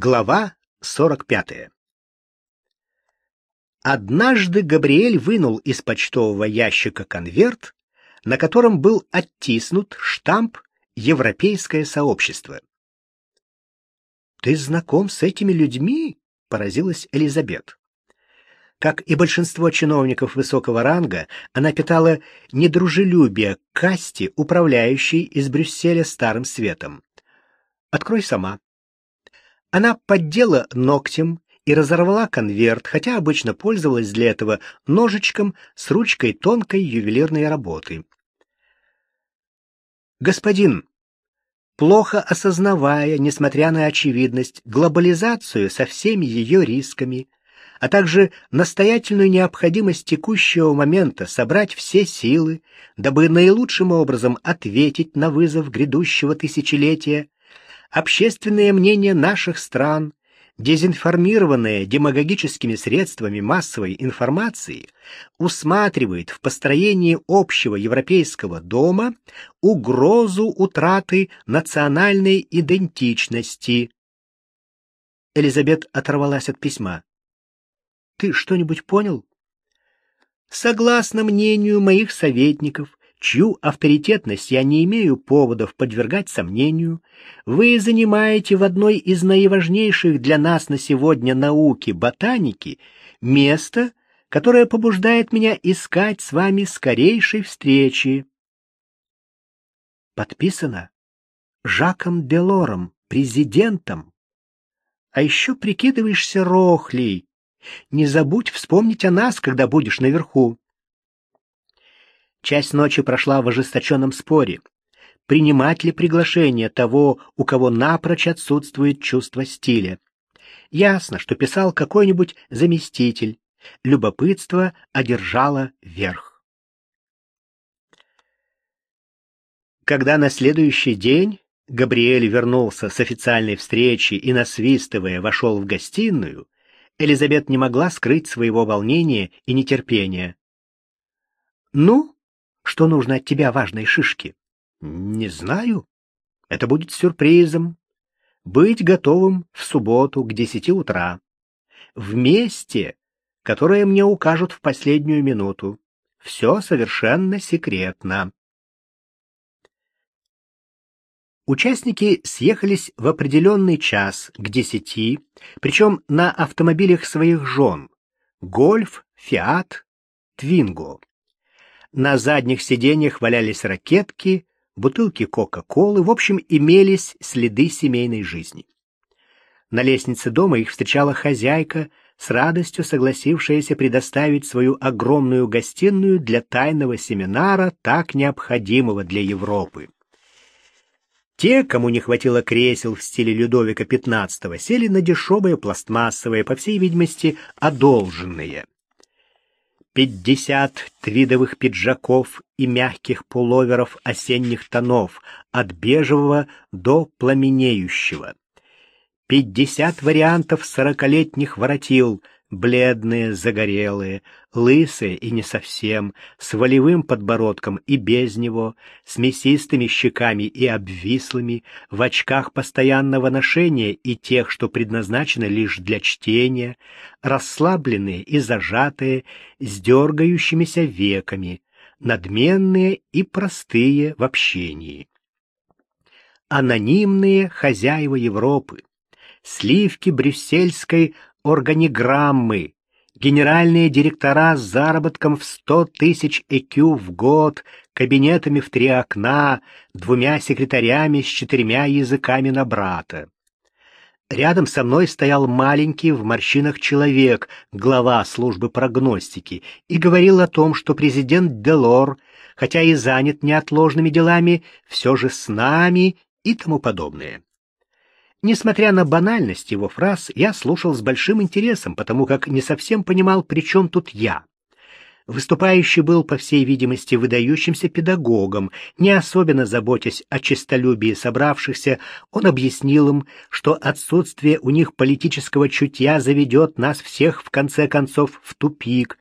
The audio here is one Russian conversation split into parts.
Глава 45. Однажды Габриэль вынул из почтового ящика конверт, на котором был оттиснут штамп «Европейское сообщество». «Ты знаком с этими людьми?» — поразилась Элизабет. Как и большинство чиновников высокого ранга, она питала недружелюбие к касте, управляющей из Брюсселя Старым Светом. «Открой сама», она поддела ногтем и разорвала конверт, хотя обычно пользовалась для этого ножичком с ручкой тонкой ювелирной работы. Господин, плохо осознавая, несмотря на очевидность, глобализацию со всеми ее рисками, а также настоятельную необходимость текущего момента собрать все силы, дабы наилучшим образом ответить на вызов грядущего тысячелетия, общественное мнение наших стран, дезинформированное демагогическими средствами массовой информации, усматривает в построении общего европейского дома угрозу утраты национальной идентичности. Элизабет оторвалась от письма. Ты что-нибудь понял? Согласно мнению моих советников, чью авторитетность я не имею поводов подвергать сомнению, вы занимаете в одной из наиважнейших для нас на сегодня науки ботаники место, которое побуждает меня искать с вами скорейшей встречи. Подписано Жаком Делором, президентом. А еще прикидываешься рохлей. Не забудь вспомнить о нас, когда будешь наверху. Часть ночи прошла в ожесточенном споре. Принимать ли приглашение того, у кого напрочь отсутствует чувство стиля? Ясно, что писал какой-нибудь заместитель. Любопытство одержало верх. Когда на следующий день Габриэль вернулся с официальной встречи и, насвистывая, вошел в гостиную, Элизабет не могла скрыть своего волнения и нетерпения. «Ну, что нужно от тебя важной шишки? Не знаю. Это будет сюрпризом. Быть готовым в субботу к десяти утра. В месте, которое мне укажут в последнюю минуту. Все совершенно секретно. Участники съехались в определенный час к десяти, причем на автомобилях своих жен — «Гольф», «Фиат», «Твинго». На задних сиденьях валялись ракетки, бутылки Кока-Колы, в общем, имелись следы семейной жизни. На лестнице дома их встречала хозяйка, с радостью согласившаяся предоставить свою огромную гостиную для тайного семинара, так необходимого для Европы. Те, кому не хватило кресел в стиле Людовика XV, сели на дешевые пластмассовые, по всей видимости, одолженные пятьдесят твидовых пиджаков и мягких пуловеров осенних тонов, от бежевого до пламенеющего. Пятьдесят вариантов сорокалетних воротил — бледные, загорелые, лысые и не совсем, с волевым подбородком и без него, с мясистыми щеками и обвислыми, в очках постоянного ношения и тех, что предназначены лишь для чтения, расслабленные и зажатые, с дергающимися веками, надменные и простые в общении. Анонимные хозяева Европы, сливки брюссельской органиграммы, генеральные директора с заработком в сто тысяч ЭКЮ в год, кабинетами в три окна, двумя секретарями с четырьмя языками на брата. Рядом со мной стоял маленький в морщинах человек, глава службы прогностики, и говорил о том, что президент Делор, хотя и занят неотложными делами, все же с нами и тому подобное. Несмотря на банальность его фраз, я слушал с большим интересом, потому как не совсем понимал, при чем тут я. Выступающий был, по всей видимости, выдающимся педагогом. Не особенно заботясь о честолюбии собравшихся, он объяснил им, что отсутствие у них политического чутья заведет нас всех, в конце концов, в тупик,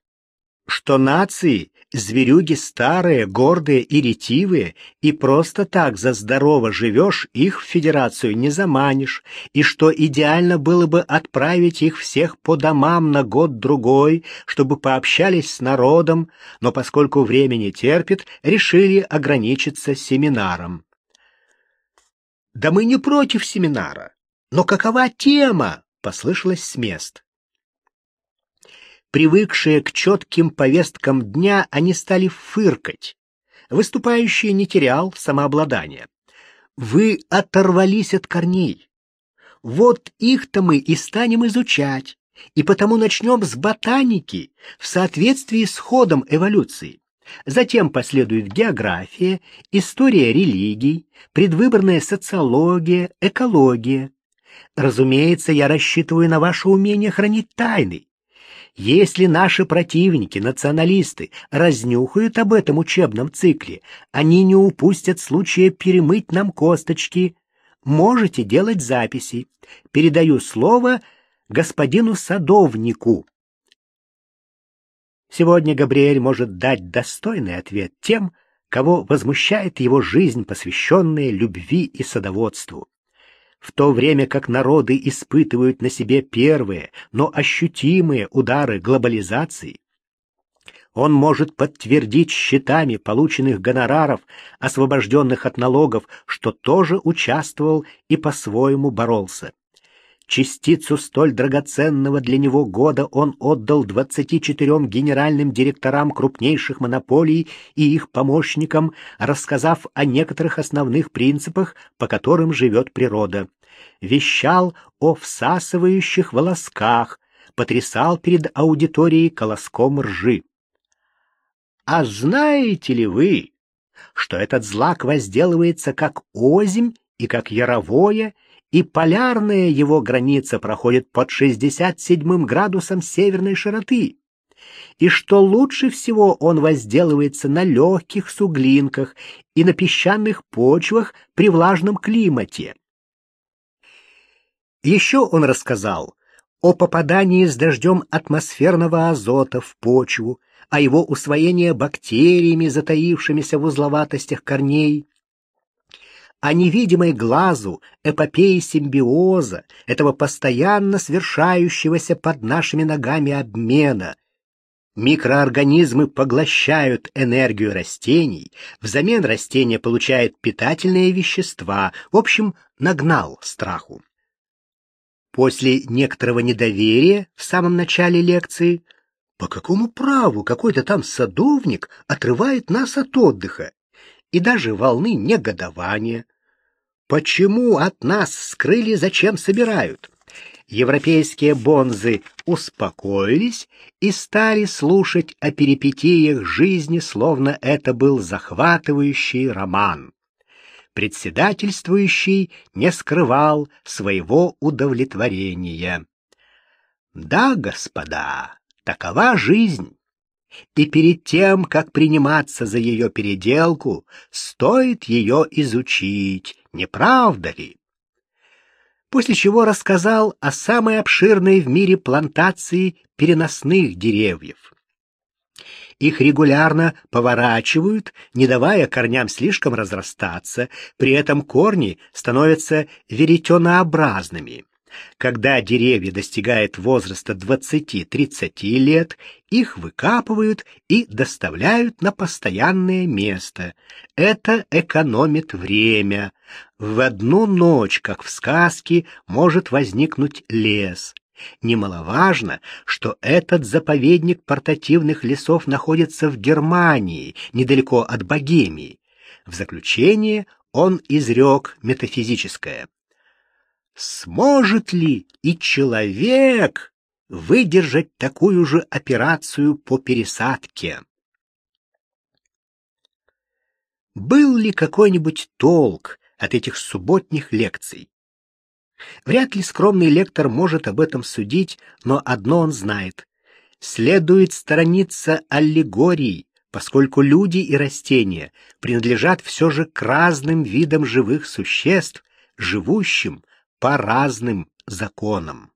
что нации Зверюги старые, гордые и ретивые, и просто так за здорово живешь, их в федерацию не заманишь, и что идеально было бы отправить их всех по домам на год-другой, чтобы пообщались с народом, но поскольку время не терпит, решили ограничиться семинаром. «Да мы не против семинара, но какова тема?» — послышалось с мест. Привыкшие к четким повесткам дня, они стали фыркать. Выступающий не терял самообладания. Вы оторвались от корней. Вот их-то мы и станем изучать, и потому начнем с ботаники в соответствии с ходом эволюции. Затем последует география, история религий, предвыборная социология, экология. Разумеется, я рассчитываю на ваше умение хранить тайны. Если наши противники, националисты, разнюхают об этом учебном цикле, они не упустят случая перемыть нам косточки. Можете делать записи. Передаю слово господину садовнику. Сегодня Габриэль может дать достойный ответ тем, кого возмущает его жизнь, посвященная любви и садоводству в то время как народы испытывают на себе первые, но ощутимые удары глобализации, он может подтвердить счетами полученных гонораров, освобожденных от налогов, что тоже участвовал и по-своему боролся. Частицу столь драгоценного для него года он отдал 24 генеральным директорам крупнейших монополий и их помощникам, рассказав о некоторых основных принципах, по которым живет природа. Вещал о всасывающих волосках, потрясал перед аудиторией колоском ржи. А знаете ли вы, что этот злак возделывается как озимь и как яровое, и полярная его граница проходит под 67 градусом северной широты, и что лучше всего он возделывается на легких суглинках и на песчаных почвах при влажном климате. Еще он рассказал о попадании с дождем атмосферного азота в почву, о его усвоении бактериями, затаившимися в узловатостях корней, о невидимой глазу эпопеи симбиоза, этого постоянно свершающегося под нашими ногами обмена. Микроорганизмы поглощают энергию растений, взамен растение получает питательные вещества, в общем, нагнал страху. После некоторого недоверия в самом начале лекции по какому праву какой-то там садовник отрывает нас от отдыха? И даже волны негодования. Почему от нас скрыли, зачем собирают? Европейские бонзы успокоились и стали слушать о перипетиях жизни, словно это был захватывающий роман. Председательствующий не скрывал своего удовлетворения. Да, господа, такова жизнь. И перед тем, как приниматься за ее переделку, стоит ее изучить, не правда ли? После чего рассказал о самой обширной в мире плантации переносных деревьев. Их регулярно поворачивают, не давая корням слишком разрастаться, при этом корни становятся веретенообразными. Когда деревья достигают возраста 20-30 лет, их выкапывают и доставляют на постоянное место. Это экономит время. В одну ночь, как в сказке, может возникнуть лес. Немаловажно, что этот заповедник портативных лесов находится в Германии, недалеко от Богемии. В заключение он изрек метафизическое. Сможет ли и человек выдержать такую же операцию по пересадке? Был ли какой-нибудь толк от этих субботних лекций? Вряд ли скромный лектор может об этом судить, но одно он знает. Следует сторониться аллегорий, поскольку люди и растения принадлежат все же к разным видам живых существ, живущим по разным законам.